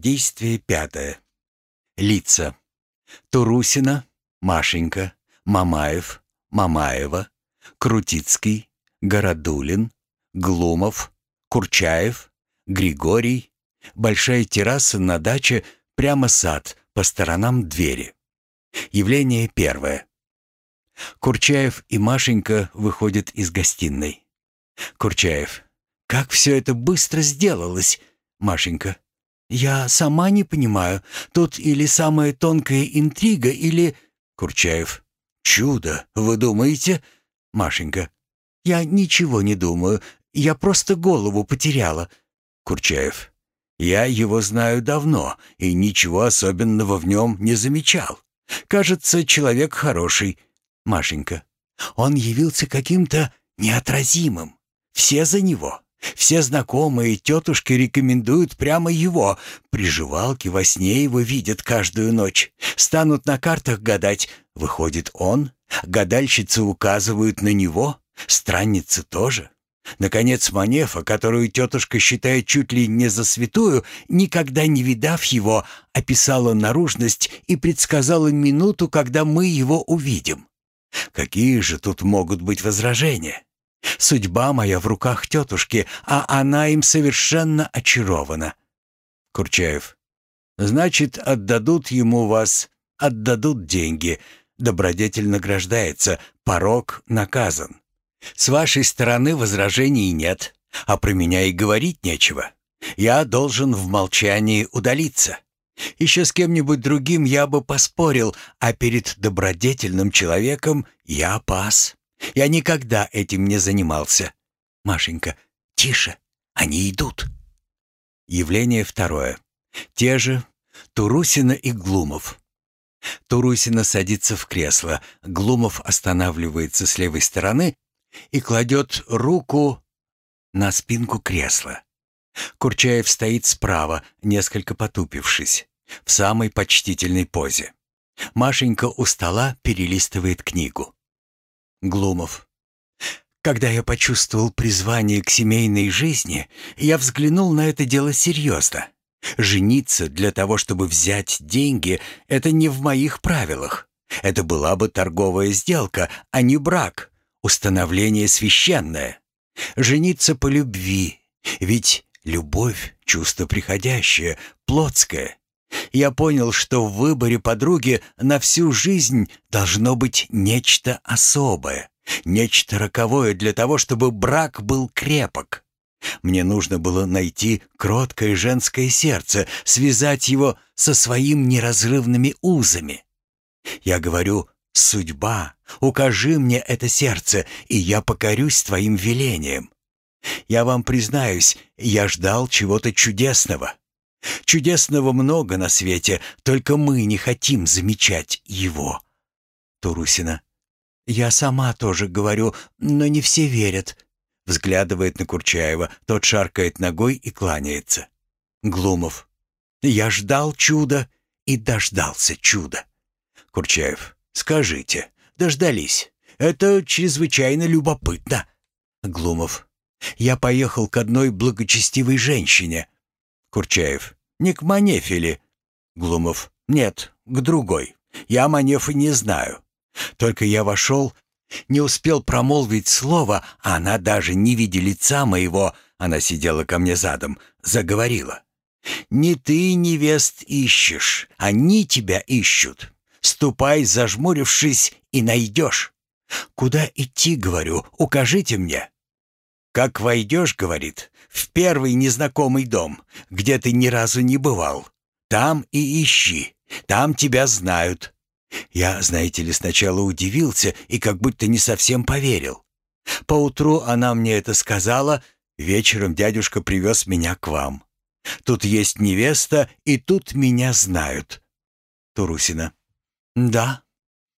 Действие пятое. Лица. Турусина, Машенька, Мамаев, Мамаева, Крутицкий, Городулин, Глумов, Курчаев, Григорий, большая терраса на даче, прямо сад, по сторонам двери. Явление первое. Курчаев и Машенька выходят из гостиной. Курчаев. «Как все это быстро сделалось!» Машенька. «Я сама не понимаю. Тут или самая тонкая интрига, или...» Курчаев. «Чудо, вы думаете?» Машенька. «Я ничего не думаю. Я просто голову потеряла». Курчаев. «Я его знаю давно и ничего особенного в нем не замечал. Кажется, человек хороший». Машенька. «Он явился каким-то неотразимым. Все за него. Все знакомые тетушки рекомендуют прямо его. Приживалки во сне его видят каждую ночь. Станут на картах гадать. Выходит он. Гадальщицы указывают на него. Странницы тоже. Наконец, Манефа, которую тетушка считает чуть ли не за святую, никогда не видав его, описала наружность и предсказала минуту, когда мы его увидим. Какие же тут могут быть возражения? Судьба моя в руках тетушки, а она им совершенно очарована. Курчаев. Значит, отдадут ему вас, отдадут деньги. Добродетель награждается, порог наказан. С вашей стороны возражений нет, а про меня и говорить нечего. Я должен в молчании удалиться. Еще с кем-нибудь другим я бы поспорил, а перед добродетельным человеком я пас. Я никогда этим не занимался. Машенька, тише, они идут. Явление второе. Те же Турусина и Глумов. Турусина садится в кресло, Глумов останавливается с левой стороны и кладет руку на спинку кресла. Курчаев стоит справа, несколько потупившись, в самой почтительной позе. Машенька у стола перелистывает книгу. Глумов. Когда я почувствовал призвание к семейной жизни, я взглянул на это дело серьезно. Жениться для того, чтобы взять деньги, это не в моих правилах. Это была бы торговая сделка, а не брак, установление священное. Жениться по любви, ведь любовь — чувство приходящее, плотское. Я понял, что в выборе подруги на всю жизнь должно быть нечто особое, нечто роковое для того, чтобы брак был крепок. Мне нужно было найти кроткое женское сердце, связать его со своим неразрывными узами. Я говорю, судьба, укажи мне это сердце, и я покорюсь твоим велениям. Я вам признаюсь, я ждал чего-то чудесного. Чудесного много на свете, только мы не хотим замечать его. Турусина. Я сама тоже говорю, но не все верят. Взглядывает на Курчаева, тот шаркает ногой и кланяется. Глумов. Я ждал чуда и дождался чуда. Курчаев. Скажите, дождались. Это чрезвычайно любопытно. Глумов. Я поехал к одной благочестивой женщине. Курчаев. «Не к Манефе Глумов. «Нет, к другой. Я Манефы не знаю. Только я вошел, не успел промолвить слово, а она даже не видя лица моего, она сидела ко мне задом, заговорила. «Не ты невест ищешь, они тебя ищут. Ступай, зажмурившись, и найдешь. Куда идти, говорю, укажите мне». «Как войдешь, — говорит, — в первый незнакомый дом, где ты ни разу не бывал, там и ищи, там тебя знают». Я, знаете ли, сначала удивился и как будто не совсем поверил. Поутру она мне это сказала, вечером дядюшка привез меня к вам. Тут есть невеста, и тут меня знают. Турусина. Да,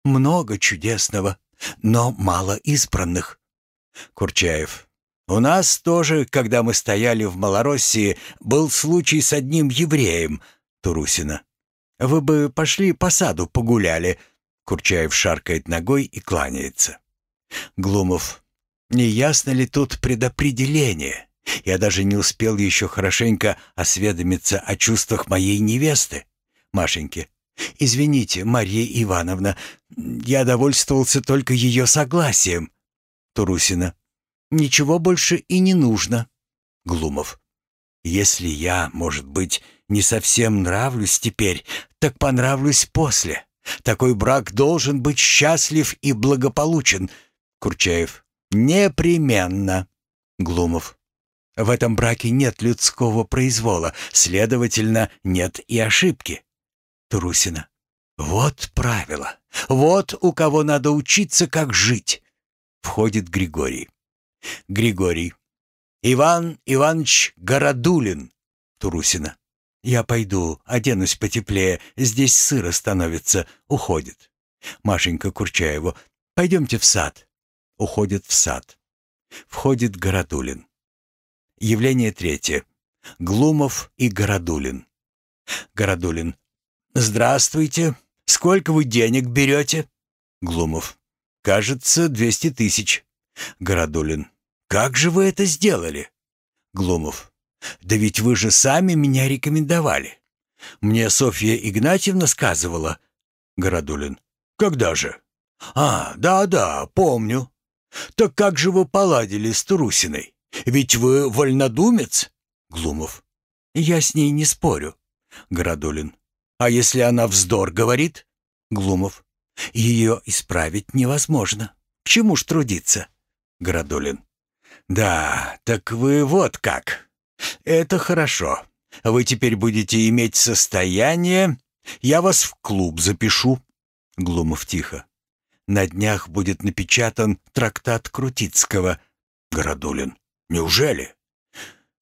много чудесного, но мало избранных. Курчаев. У нас тоже, когда мы стояли в Малороссии, был случай с одним евреем, Турусина. Вы бы пошли по саду погуляли. Курчаев шаркает ногой и кланяется. Глумов. Не ясно ли тут предопределение? Я даже не успел еще хорошенько осведомиться о чувствах моей невесты. Машеньке. «Извините, Марья Ивановна, я довольствовался только ее согласием». Турусина. «Ничего больше и не нужно». Глумов. «Если я, может быть, не совсем нравлюсь теперь, так понравлюсь после. Такой брак должен быть счастлив и благополучен». Курчаев. «Непременно». Глумов. В этом браке нет людского произвола, следовательно, нет и ошибки. Трусина. Вот правило. Вот у кого надо учиться, как жить. Входит Григорий. Григорий. Иван Иванович Городулин. Турусина. Я пойду, оденусь потеплее, здесь сыро становится. Уходит. Машенька Курчаеву. Пойдемте в сад. Уходит в сад. Входит Городулин. Явление третье. Глумов и Городулин. Городулин. «Здравствуйте. Сколько вы денег берете?» Глумов. «Кажется, двести тысяч». Городулин. «Как же вы это сделали?» Глумов. «Да ведь вы же сами меня рекомендовали. Мне Софья Игнатьевна сказывала». Городулин. «Когда же?» «А, да-да, помню. Так как же вы поладили с Трусиной? Ведь вы вольнодумец?» Глумов. «Я с ней не спорю». Городулин. А если она вздор говорит? Глумов. Ее исправить невозможно. К чему ж трудиться? Градулин. Да, так вы вот как. Это хорошо. Вы теперь будете иметь состояние. Я вас в клуб запишу. Глумов тихо. На днях будет напечатан трактат Крутицкого. Городулин. Неужели?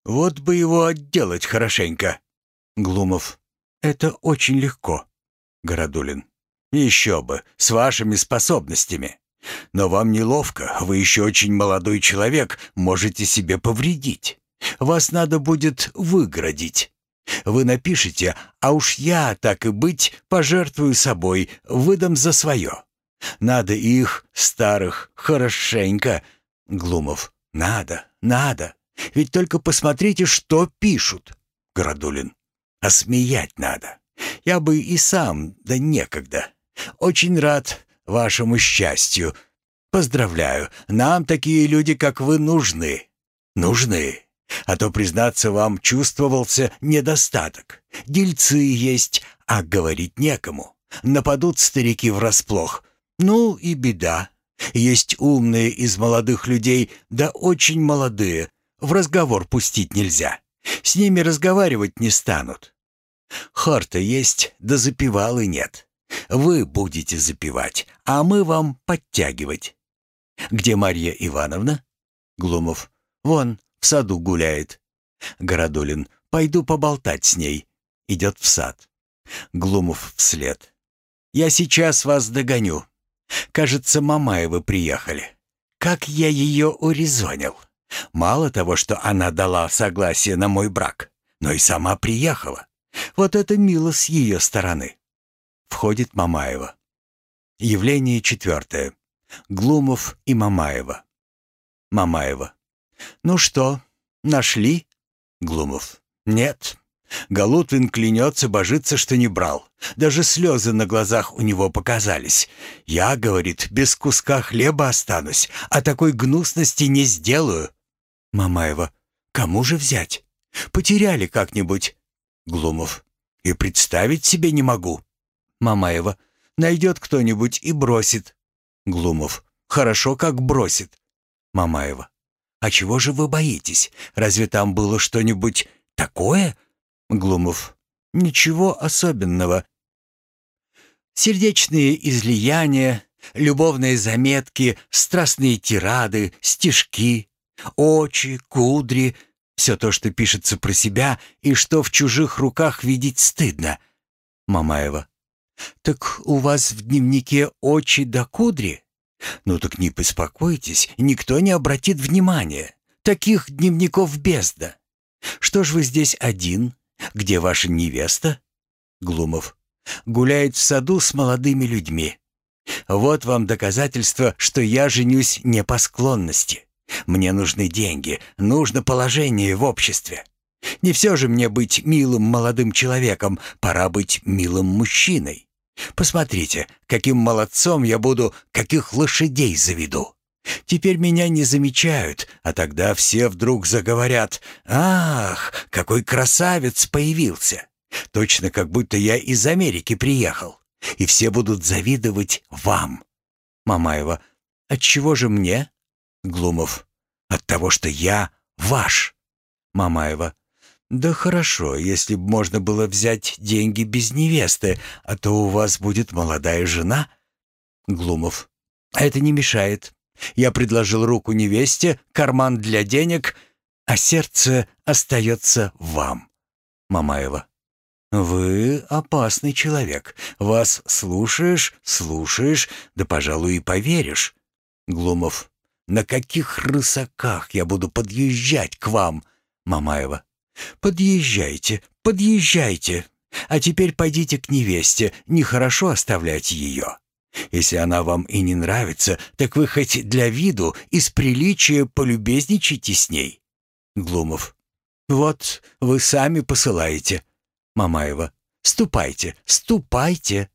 Вот бы его отделать хорошенько. Глумов. «Это очень легко». Городулин. «Еще бы, с вашими способностями. Но вам неловко, вы еще очень молодой человек, можете себе повредить. Вас надо будет выградить. Вы напишите, а уж я, так и быть, пожертвую собой, выдам за свое. Надо их, старых, хорошенько. Глумов. Надо, надо. Ведь только посмотрите, что пишут. Городулин а смеять надо. Я бы и сам, да некогда. Очень рад вашему счастью. Поздравляю, нам такие люди, как вы, нужны. Нужны. А то, признаться вам, чувствовался недостаток. Дельцы есть, а говорить некому. Нападут старики врасплох. Ну и беда. Есть умные из молодых людей, да очень молодые. В разговор пустить нельзя. С ними разговаривать не станут. Хор-то есть, да запевалы нет. Вы будете запевать, а мы вам подтягивать. Где Марья Ивановна? Глумов. Вон, в саду гуляет. Городулин. Пойду поболтать с ней. Идет в сад. Глумов вслед. Я сейчас вас догоню. Кажется, Мамаевы приехали. Как я ее урезонил. Мало того, что она дала согласие на мой брак, но и сама приехала. Вот это мило с ее стороны. Входит Мамаева. Явление четвертое. Глумов и Мамаева. Мамаева. «Ну что, нашли?» Глумов. «Нет». Галутвин клянется, божится, что не брал. Даже слезы на глазах у него показались. «Я, — говорит, — без куска хлеба останусь, а такой гнусности не сделаю». Мамаева. «Кому же взять? Потеряли как-нибудь?» Глумов. «И представить себе не могу». Мамаева. «Найдет кто-нибудь и бросит». Глумов. «Хорошо, как бросит». Мамаева. «А чего же вы боитесь? Разве там было что-нибудь такое?» Глумов. «Ничего особенного. Сердечные излияния, любовные заметки, страстные тирады, стишки, очи, кудри, все то, что пишется про себя и что в чужих руках видеть стыдно. Мамаева. Так у вас в дневнике очи до кудри? Ну так не беспокойтесь, никто не обратит внимания. Таких дневников бездна. Что ж вы здесь один? Где ваша невеста? Глумов. Гуляет в саду с молодыми людьми. Вот вам доказательство, что я женюсь не по склонности. Мне нужны деньги, нужно положение в обществе. Не все же мне быть милым молодым человеком, пора быть милым мужчиной. Посмотрите, каким молодцом я буду, каких лошадей заведу. Теперь меня не замечают, а тогда все вдруг заговорят «Ах, какой красавец появился!» Точно как будто я из Америки приехал. И все будут завидовать вам. Мамаева. От чего же мне? Глумов. От того, что я ваш. Мамаева. Да хорошо, если б можно было взять деньги без невесты, а то у вас будет молодая жена. Глумов. А это не мешает. Я предложил руку невесте, карман для денег, а сердце остается вам. Мамаева. «Вы опасный человек. Вас слушаешь, слушаешь, да, пожалуй, и поверишь». Глумов. «На каких рысаках я буду подъезжать к вам?» Мамаева. «Подъезжайте, подъезжайте. А теперь пойдите к невесте, нехорошо оставлять ее. Если она вам и не нравится, так вы хоть для виду, из приличия полюбезничайте с ней». Глумов. «Вот, вы сами посылаете. Мамаева. «Ступайте, ступайте!»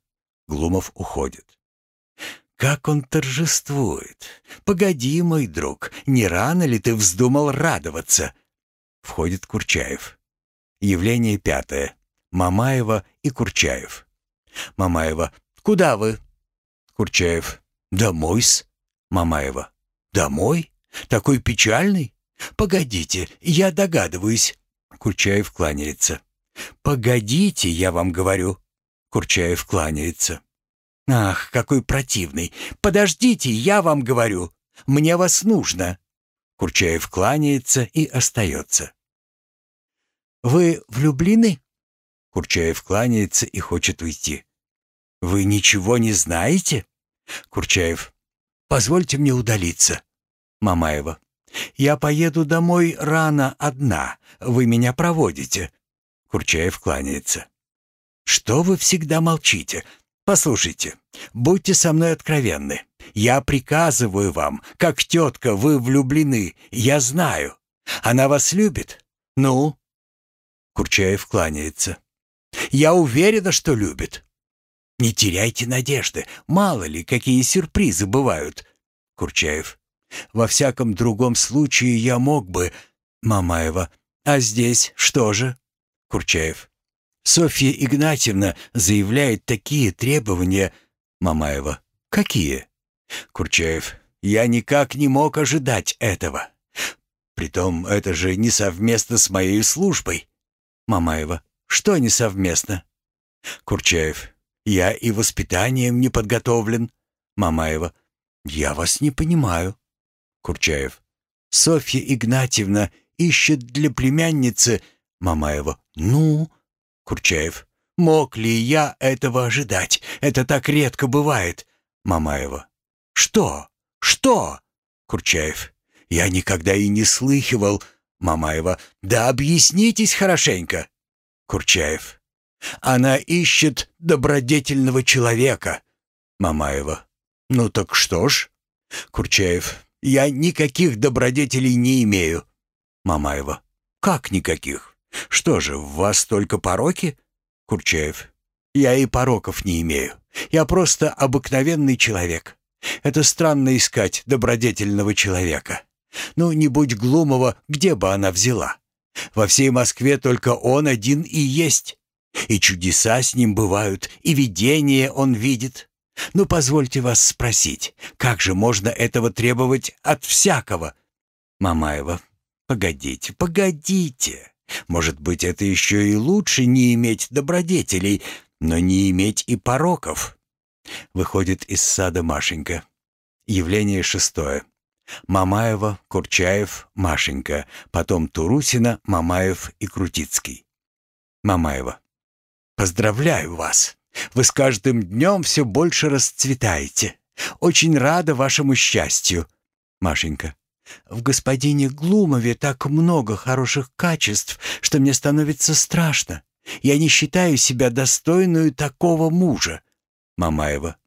Глумов уходит. Как он торжествует! Погоди, мой друг, не рано ли ты вздумал радоваться? Входит Курчаев. Явление пятое. Мамаева и Курчаев. Мамаева. Куда вы? Курчаев. Домой-с. Мамаева. Домой? Такой печальный? Погодите, я догадываюсь. Курчаев кланяется. «Погодите, я вам говорю». Курчаев кланяется. «Ах, какой противный! Подождите, я вам говорю! Мне вас нужно!» Курчаев кланяется и остается. «Вы влюблены?» Курчаев кланяется и хочет уйти. «Вы ничего не знаете?» Курчаев. «Позвольте мне удалиться». Мамаева. «Я поеду домой рано одна. Вы меня проводите». Курчаев кланяется. «Что вы всегда молчите? Послушайте, будьте со мной откровенны. Я приказываю вам, как тетка, вы влюблены, я знаю. Она вас любит? Ну?» Курчаев кланяется. «Я уверена, что любит». «Не теряйте надежды, мало ли, какие сюрпризы бывают». Курчаев. «Во всяком другом случае я мог бы...» Мамаева. «А здесь что же?» Курчаев. Софья Игнатьевна заявляет такие требования. Мамаева. Какие? Курчаев. Я никак не мог ожидать этого. Притом это же не совместно с моей службой. Мамаева. Что не совместно? Курчаев. Я и воспитанием не подготовлен. Мамаева. Я вас не понимаю. Курчаев. Софья Игнатьевна ищет для племянницы Мамаева. «Ну?» Курчаев. «Мог ли я этого ожидать? Это так редко бывает». Мамаева. «Что? Что?» Курчаев. «Я никогда и не слыхивал». Мамаева. «Да объяснитесь хорошенько». Курчаев. «Она ищет добродетельного человека». Мамаева. «Ну так что ж?» Курчаев. «Я никаких добродетелей не имею». Мамаева. «Как никаких?» «Что же, в вас только пороки?» Курчаев. «Я и пороков не имею. Я просто обыкновенный человек. Это странно искать добродетельного человека. Ну, не будь Глумова, где бы она взяла? Во всей Москве только он один и есть. И чудеса с ним бывают, и видения он видит. Ну, позвольте вас спросить, как же можно этого требовать от всякого?» Мамаева. «Погодите, погодите. Может быть, это еще и лучше не иметь добродетелей, но не иметь и пороков. Выходит из сада Машенька. Явление шестое. Мамаева, Курчаев, Машенька, потом Турусина, Мамаев и Крутицкий. Мамаева. «Поздравляю вас! Вы с каждым днем все больше расцветаете. Очень рада вашему счастью!» Машенька. В господине Глумове так много хороших качеств, что мне становится страшно. Я не считаю себя достойную такого мужа. Мамаева.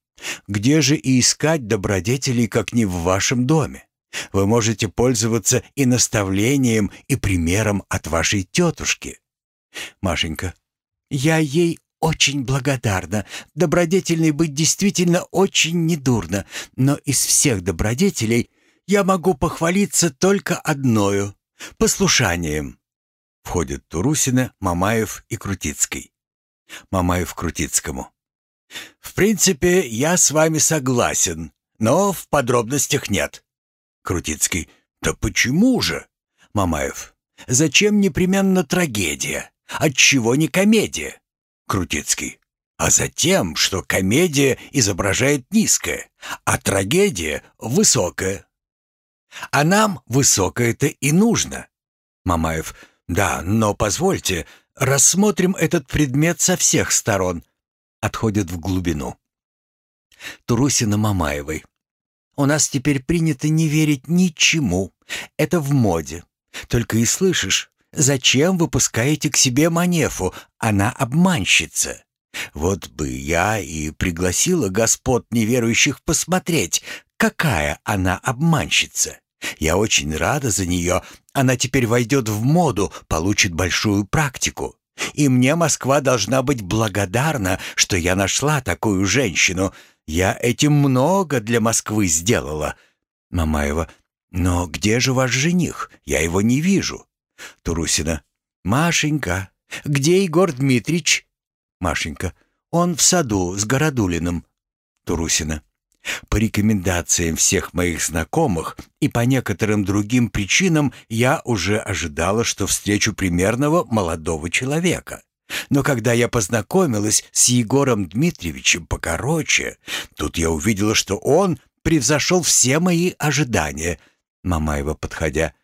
Где же и искать добродетелей, как не в вашем доме? Вы можете пользоваться и наставлением, и примером от вашей тетушки. Машенька. Я ей очень благодарна. Добродетельной быть действительно очень недурно. Но из всех добродетелей я могу похвалиться только одною — послушанием. Входят Турусина, Мамаев и Крутицкий. Мамаев Крутицкому. «В принципе, я с вами согласен, но в подробностях нет». Крутицкий. «Да почему же?» Мамаев. «Зачем непременно трагедия? Отчего не комедия?» Крутицкий. «А затем, что комедия изображает низкое, а трагедия — высокое. А нам высокое-то и нужно». Мамаев. «Да, но позвольте, рассмотрим этот предмет со всех сторон». Отходит в глубину. Турусина Мамаевой. «У нас теперь принято не верить ничему. Это в моде. Только и слышишь, зачем вы пускаете к себе Манефу? Она обманщица. Вот бы я и пригласила господ неверующих посмотреть, какая она обманщица. Я очень рада за нее. Она теперь войдет в моду, получит большую практику. И мне Москва должна быть благодарна, что я нашла такую женщину. Я этим много для Москвы сделала. Мамаева. Но где же ваш жених? Я его не вижу. Турусина. Машенька. Где Егор Дмитрич? Машенька. Он в саду с Городулиным. Турусина. По рекомендациям всех моих знакомых и по некоторым другим причинам я уже ожидала, что встречу примерного молодого человека. Но когда я познакомилась с Егором Дмитриевичем покороче, тут я увидела, что он превзошел все мои ожидания. Мамаева, подходя.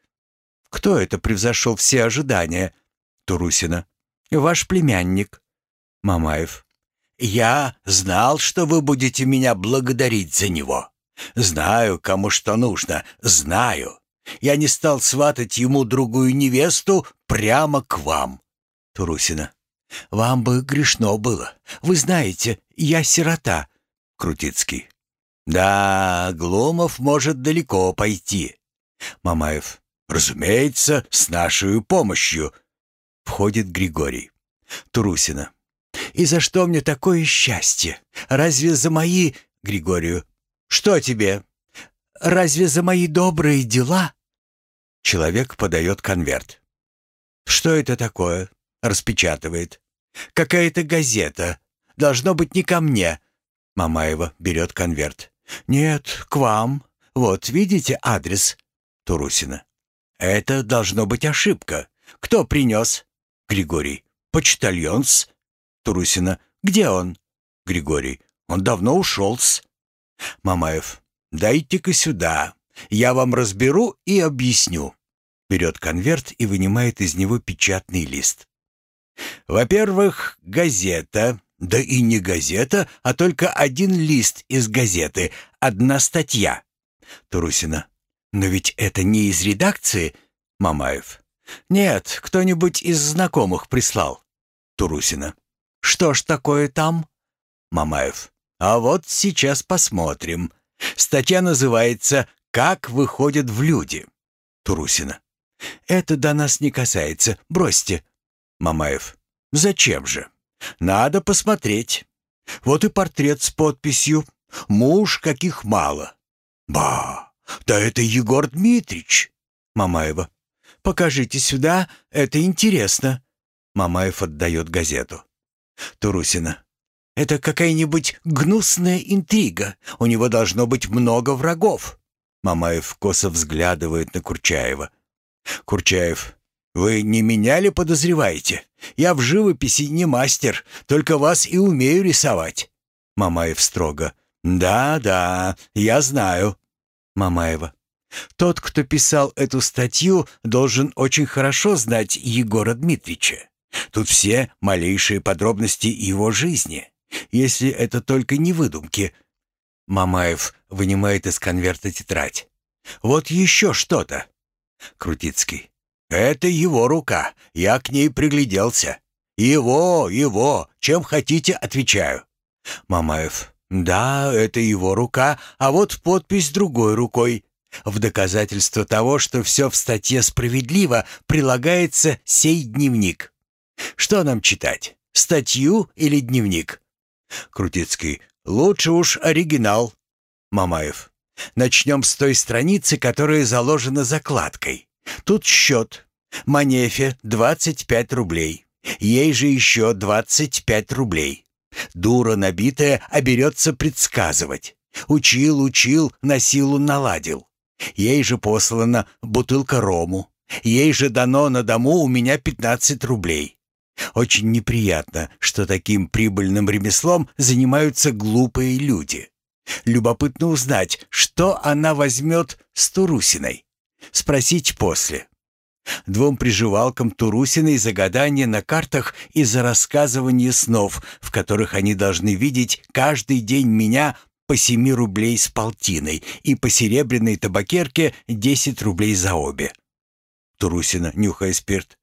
«Кто это превзошел все ожидания?» Турусина. «Ваш племянник». Мамаев. Я знал, что вы будете меня благодарить за него. Знаю, кому что нужно, знаю. Я не стал сватать ему другую невесту прямо к вам. Турусина. Вам бы грешно было. Вы знаете, я сирота. Крутицкий. Да, Гломов может далеко пойти. Мамаев. Разумеется, с нашей помощью. Входит Григорий. Турусина. И за что мне такое счастье? Разве за мои... Григорию. Что тебе? Разве за мои добрые дела? Человек подает конверт. Что это такое? Распечатывает. Какая-то газета. Должно быть не ко мне. Мамаева берет конверт. Нет, к вам. Вот, видите адрес? Турусина. Это должно быть ошибка. Кто принес? Григорий. Почтальон-с. Турусина. «Где он?» Григорий. «Он давно ушел-с». Мамаев. «Дайте-ка сюда. Я вам разберу и объясню». Берет конверт и вынимает из него печатный лист. «Во-первых, газета. Да и не газета, а только один лист из газеты. Одна статья». Турусина. «Но ведь это не из редакции?» Мамаев. «Нет, кто-нибудь из знакомых прислал». Турусина. Что ж такое там? Мамаев. А вот сейчас посмотрим. Статья называется «Как выходят в люди». Турусина. Это до нас не касается. Бросьте. Мамаев. Зачем же? Надо посмотреть. Вот и портрет с подписью «Муж, каких мало». Ба, да это Егор Дмитрич. Мамаева. Покажите сюда, это интересно. Мамаев отдает газету. Турусина. «Это какая-нибудь гнусная интрига. У него должно быть много врагов». Мамаев косо взглядывает на Курчаева. Курчаев. «Вы не меня ли подозреваете? Я в живописи не мастер, только вас и умею рисовать». Мамаев строго. «Да, да, я знаю». Мамаева. «Тот, кто писал эту статью, должен очень хорошо знать Егора Дмитриевича. Тут все малейшие подробности его жизни, если это только не выдумки. Мамаев вынимает из конверта тетрадь. Вот еще что-то. Крутицкий. Это его рука. Я к ней пригляделся. Его, его. Чем хотите, отвечаю. Мамаев. Да, это его рука, а вот подпись другой рукой. В доказательство того, что все в статье справедливо, прилагается сей дневник. Что нам читать? Статью или дневник? Крутицкий. Лучше уж оригинал. Мамаев. Начнем с той страницы, которая заложена закладкой. Тут счет. Манефе 25 рублей. Ей же еще 25 рублей. Дура набитая оберется предсказывать. Учил, учил, на силу наладил. Ей же послана бутылка рому. Ей же дано на дому у меня 15 рублей. Очень неприятно, что таким прибыльным ремеслом занимаются глупые люди. Любопытно узнать, что она возьмет с Турусиной. Спросить после. Двум приживалкам Турусиной за гадание на картах и за рассказывание снов, в которых они должны видеть каждый день меня по семи рублей с полтиной и по серебряной табакерке десять рублей за обе. Турусина, нюхая спирт.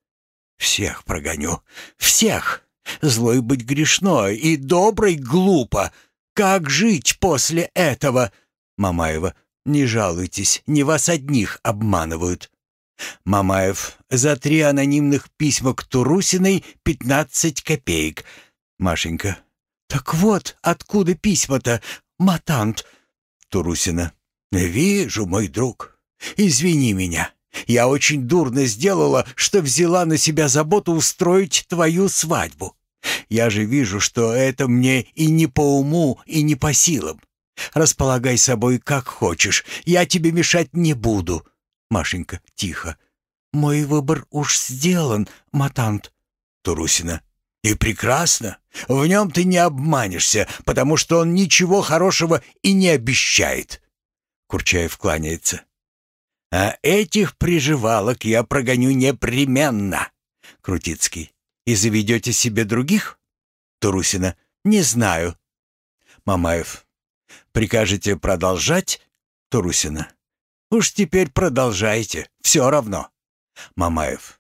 «Всех прогоню. Всех! Злой быть грешно и добрый глупо. Как жить после этого?» Мамаева. «Не жалуйтесь, не вас одних обманывают». Мамаев. «За три анонимных письма к Турусиной пятнадцать копеек». Машенька. «Так вот, откуда письма-то? матант». Турусина. «Вижу, мой друг. Извини меня. Я очень дурно сделала, что взяла на себя заботу устроить твою свадьбу. Я же вижу, что это мне и не по уму, и не по силам. Располагай собой как хочешь. Я тебе мешать не буду». Машенька тихо. «Мой выбор уж сделан, матант». Турусина. «И прекрасно. В нем ты не обманешься, потому что он ничего хорошего и не обещает». Курчаев кланяется. «А этих приживалок я прогоню непременно». Крутицкий. «И заведете себе других?» Турусина. «Не знаю». Мамаев. «Прикажете продолжать?» Турусина. «Уж теперь продолжайте, все равно». Мамаев.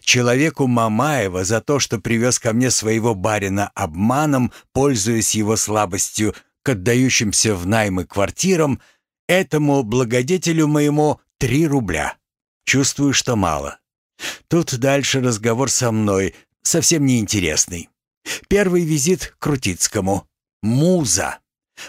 Человеку Мамаева за то, что привез ко мне своего барина обманом, пользуясь его слабостью к отдающимся в наймы квартирам, этому благодетелю моему три рубля. Чувствую, что мало. Тут дальше разговор со мной, совсем неинтересный. Первый визит к Крутицкому. Муза.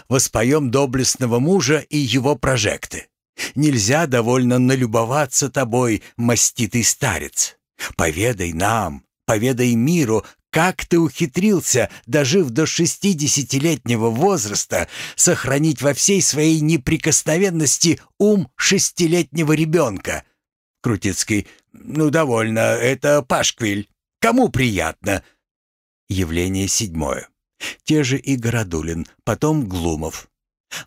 Воспоем доблестного мужа и его прожекты. Нельзя довольно налюбоваться тобой, маститый старец. Поведай нам, поведай миру, как ты ухитрился, дожив до шестидесятилетнего возраста, сохранить во всей своей неприкосновенности ум шестилетнего ребенка? Крутицкий. Ну, довольно, это Пашквиль. Кому приятно? Явление седьмое. Те же и Городулин, потом Глумов.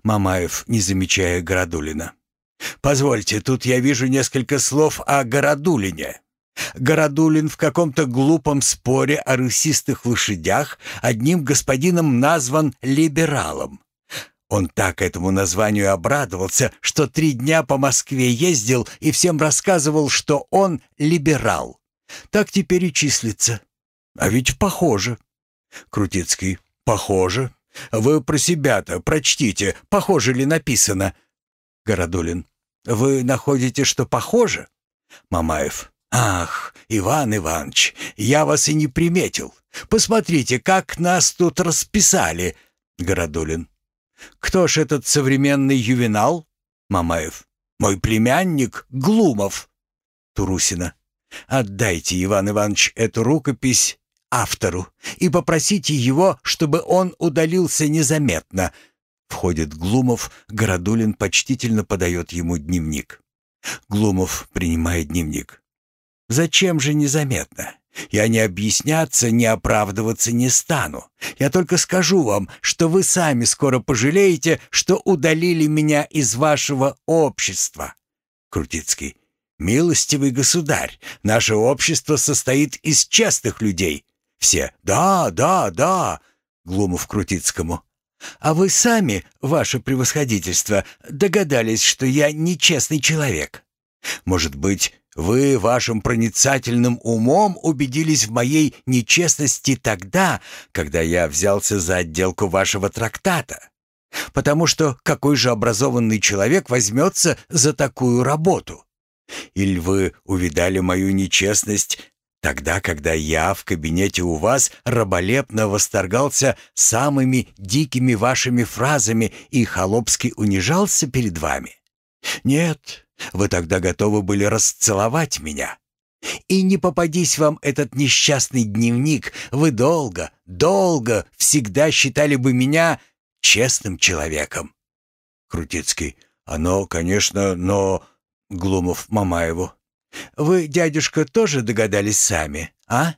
Мамаев, не замечая Городулина. «Позвольте, тут я вижу несколько слов о Городулине. Городулин в каком-то глупом споре о рысистых лошадях одним господином назван либералом. Он так этому названию обрадовался, что три дня по Москве ездил и всем рассказывал, что он либерал. Так теперь и числится. А ведь похоже. Крутицкий. Похоже. Вы про себя-то прочтите, похоже ли написано. Городулин. Вы находите, что похоже? Мамаев. «Ах, Иван Иванович, я вас и не приметил. Посмотрите, как нас тут расписали!» Городулин. «Кто ж этот современный ювенал?» Мамаев. «Мой племянник Глумов». Турусина. «Отдайте, Иван Иванович, эту рукопись автору и попросите его, чтобы он удалился незаметно». Входит Глумов, Городулин почтительно подает ему дневник. Глумов принимает дневник. Зачем же незаметно? Я не объясняться, не оправдываться не стану. Я только скажу вам, что вы сами скоро пожалеете, что удалили меня из вашего общества. Крутицкий. Милостивый государь, наше общество состоит из честных людей. Все «Да, да, да», Глумов Крутицкому. А вы сами, ваше превосходительство, догадались, что я нечестный человек. Может быть, вы вашим проницательным умом убедились в моей нечестности тогда, когда я взялся за отделку вашего трактата. Потому что какой же образованный человек возьмется за такую работу? Или вы увидали мою нечестность тогда, когда я в кабинете у вас раболепно восторгался самыми дикими вашими фразами и холопски унижался перед вами? Нет, вы тогда готовы были расцеловать меня. И не попадись вам этот несчастный дневник, вы долго, долго всегда считали бы меня честным человеком. Крутицкий. Оно, конечно, но... Глумов Мамаеву. Вы, дядюшка, тоже догадались сами, а?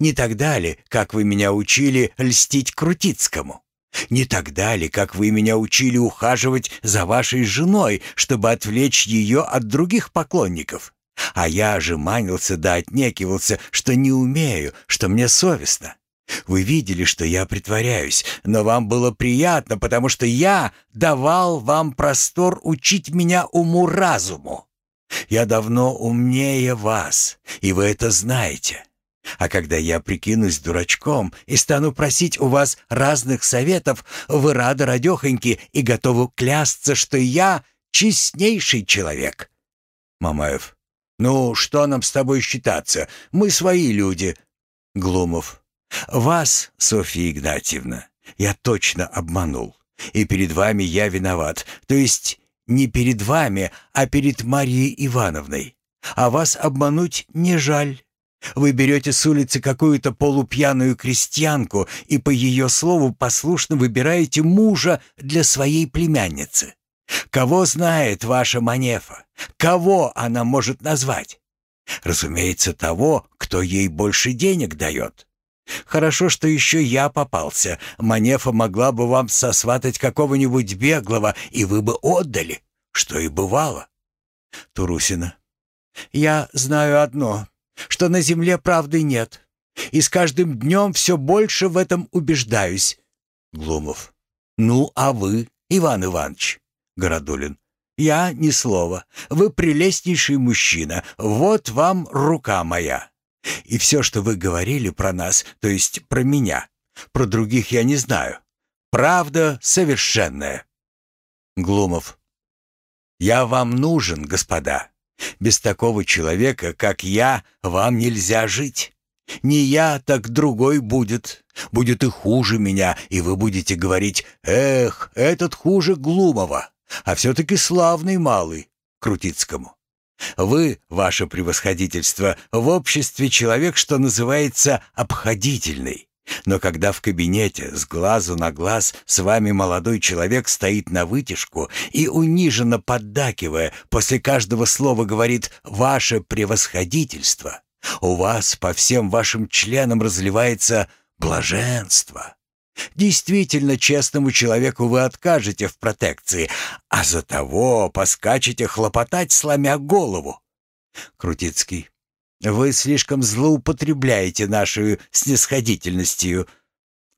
Не тогда ли, как вы меня учили льстить Крутицкому? Не тогда ли, как вы меня учили ухаживать за вашей женой, чтобы отвлечь ее от других поклонников? А я же манился да отнекивался, что не умею, что мне совестно. Вы видели, что я притворяюсь, но вам было приятно, потому что я давал вам простор учить меня уму-разуму. Я давно умнее вас, и вы это знаете. А когда я прикинусь дурачком и стану просить у вас разных советов, вы рады радехоньки и готовы клясться, что я честнейший человек. Мамаев. Ну, что нам с тобой считаться? Мы свои люди. Глумов. Вас, Софья Игнатьевна, я точно обманул. И перед вами я виноват. То есть не перед вами, а перед Марией Ивановной. А вас обмануть не жаль. Вы берете с улицы какую-то полупьяную крестьянку и по ее слову послушно выбираете мужа для своей племянницы. Кого знает ваша Манефа? Кого она может назвать? Разумеется, того, кто ей больше денег дает. Хорошо, что еще я попался. Манефа могла бы вам сосватать какого-нибудь беглого, и вы бы отдали, что и бывало. Турусина. Я знаю одно, что на земле правды нет. И с каждым днем все больше в этом убеждаюсь. Глумов. Ну, а вы, Иван Иванович? Городулин. Я ни слова. Вы прелестнейший мужчина. Вот вам рука моя. И все, что вы говорили про нас, то есть про меня, про других я не знаю. Правда совершенная. Глумов. Я вам нужен, господа. Без такого человека, как я, вам нельзя жить. Не я, так другой будет. Будет и хуже меня, и вы будете говорить, «Эх, этот хуже Глумова, а все-таки славный малый» Крутицкому. Вы, ваше превосходительство, в обществе человек, что называется, обходительный. Но когда в кабинете с глазу на глаз с вами молодой человек стоит на вытяжку и униженно поддакивая, после каждого слова говорит «ваше превосходительство», у вас по всем вашим членам разливается блаженство. Действительно честному человеку вы откажете в протекции, а за того поскачете хлопотать, сломя голову. Крутицкий. Вы слишком злоупотребляете нашу снисходительностью.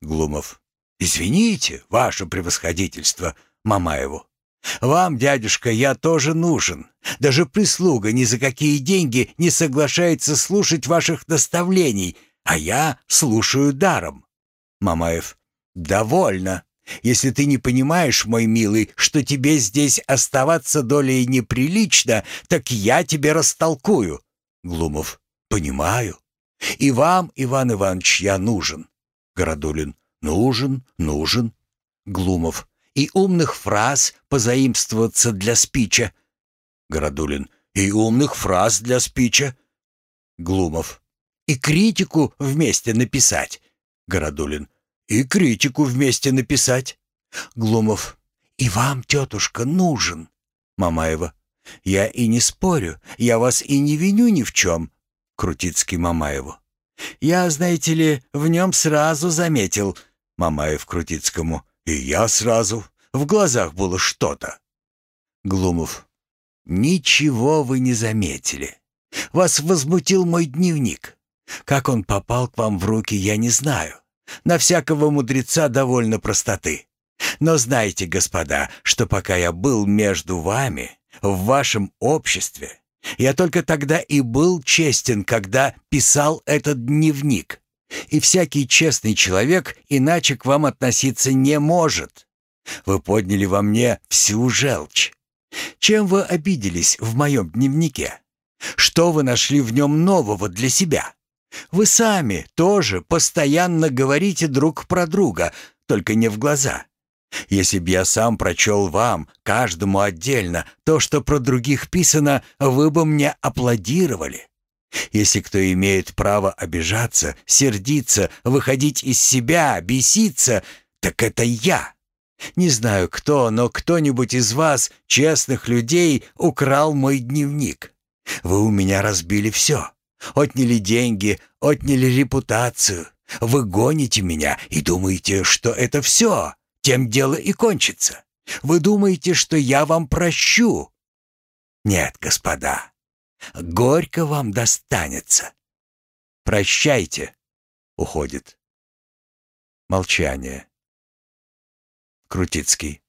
Глумов. Извините, ваше превосходительство, Мамаеву. Вам, дядюшка, я тоже нужен. Даже прислуга ни за какие деньги не соглашается слушать ваших наставлений, а я слушаю даром. Мамаев. «Довольно. Если ты не понимаешь, мой милый, что тебе здесь оставаться долей неприлично, так я тебе растолкую». Глумов. «Понимаю. И вам, Иван Иванович, я нужен». Городулин. «Нужен, нужен». Глумов. «И умных фраз позаимствоваться для спича». Городулин. «И умных фраз для спича». Глумов. «И критику вместе написать». Городулин. И критику вместе написать. Глумов. И вам, тетушка, нужен. Мамаева. Я и не спорю, я вас и не виню ни в чем. Крутицкий Мамаеву. Я, знаете ли, в нем сразу заметил. Мамаев Крутицкому. И я сразу. В глазах было что-то. Глумов. Ничего вы не заметили. Вас возмутил мой дневник. Как он попал к вам в руки, я не знаю. На всякого мудреца довольно простоты. Но знайте, господа, что пока я был между вами, в вашем обществе, я только тогда и был честен, когда писал этот дневник. И всякий честный человек иначе к вам относиться не может. Вы подняли во мне всю желчь. Чем вы обиделись в моем дневнике? Что вы нашли в нем нового для себя? Вы сами тоже постоянно говорите друг про друга, только не в глаза. Если б я сам прочел вам, каждому отдельно, то, что про других писано, вы бы мне аплодировали. Если кто имеет право обижаться, сердиться, выходить из себя, беситься, так это я. Не знаю кто, но кто-нибудь из вас, честных людей, украл мой дневник. Вы у меня разбили все. Отняли деньги, отняли репутацию. Вы гоните меня и думаете, что это все, тем дело и кончится. Вы думаете, что я вам прощу? Нет, господа, горько вам достанется. Прощайте, уходит. Молчание. Крутицкий.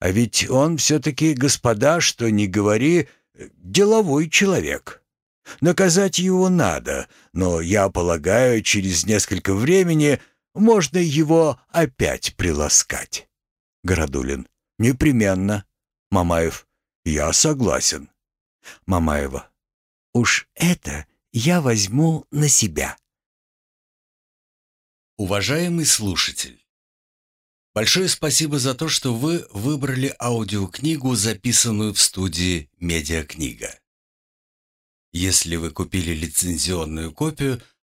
А ведь он все-таки, господа, что не говори, деловой человек. Наказать его надо, но, я полагаю, через несколько времени можно его опять приласкать. Городулин. Непременно. Мамаев. Я согласен. Мамаева. Уж это я возьму на себя. Уважаемый слушатель, большое спасибо за то, что вы выбрали аудиокнигу, записанную в студии «Медиакнига». Если вы купили лицензионную копию,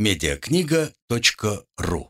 медиакнига.ру